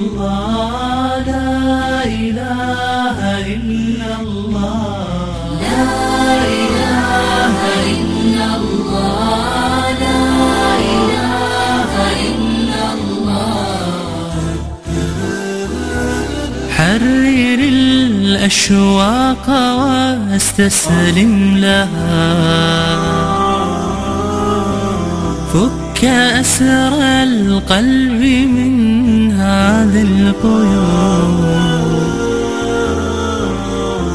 الله لا إله إلا الله. لا إله إلا الله لا إله إلا الله. حرر الأشواق واستسلم لها. فك أسر القلب من هذه القيود.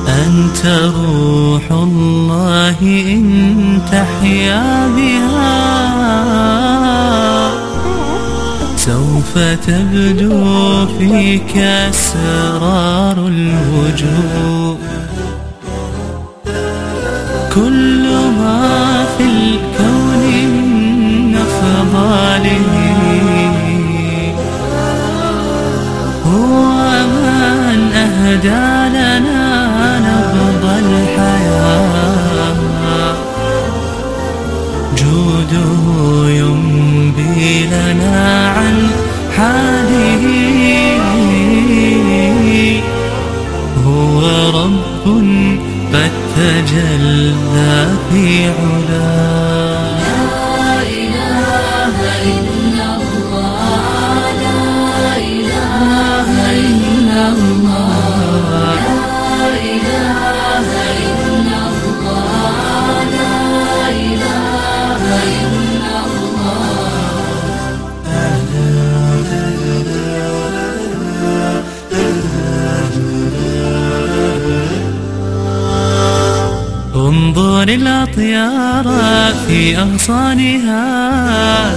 أنت روح الله إن تحيا بها. سوف تبدو فيك أسرار الوجود كل ما تجلى في علاه. لا إله إلا انظر الأطيار في أغصانها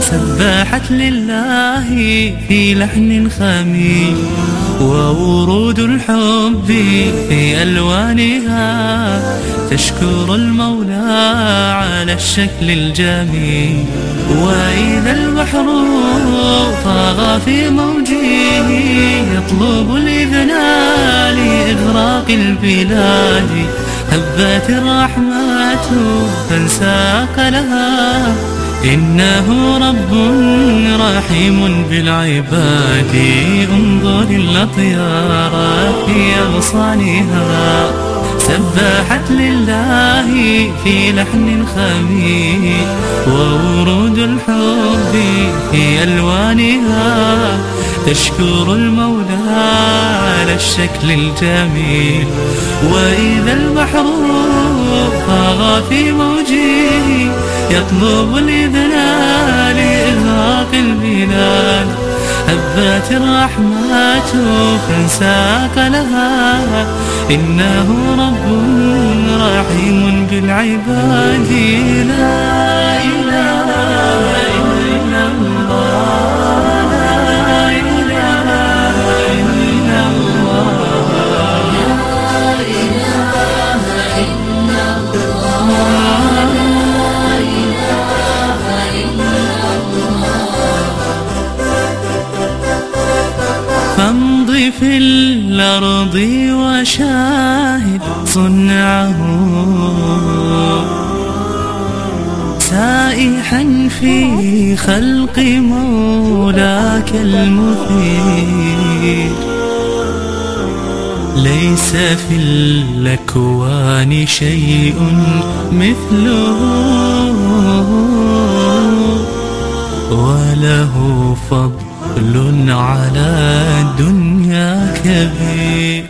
سبحت لله في لحن خميل وورود الحب في ألوانها تشكر المولى على الشكل الجميل. وإذا البحر طاغى في موجه يطلب الإذن لإغراق البلاد. هبت الرحمة فانساق لها إنه رب رحيم بالعباد. انظر الأطيار في أغصانها سبحت لله في لحن خميل وورود الحب في ألوانها. تشكر المولى على الشكل الجميل. وإذا البحر طاغى في موجه يطلب الإذن لإغراق البلاد هبت الرحمة فانساق لها. إنه رب رحيم بالعباد. لا إله فامض في الأرض وشاهد صنعه سائحا في خلق مولاك المثير. ليس في الأكوان شيء مثله وله فضل على الدنيا كبير.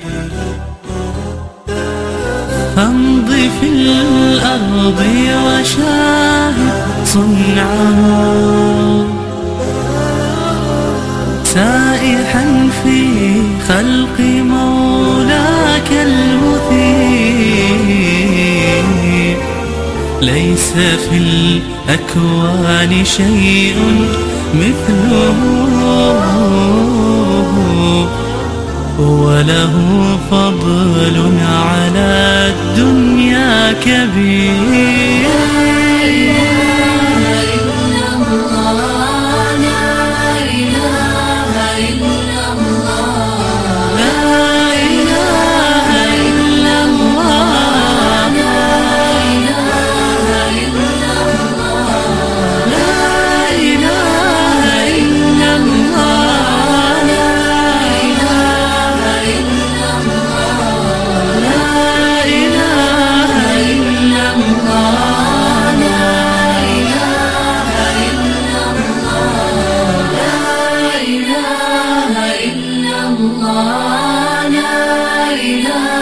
فامض في الأرض وشاهد صنعه. سائحا في خلق مولاك المثير. ليس في الأكوان شيء مثله وله فضل على الدنيا كبير. love.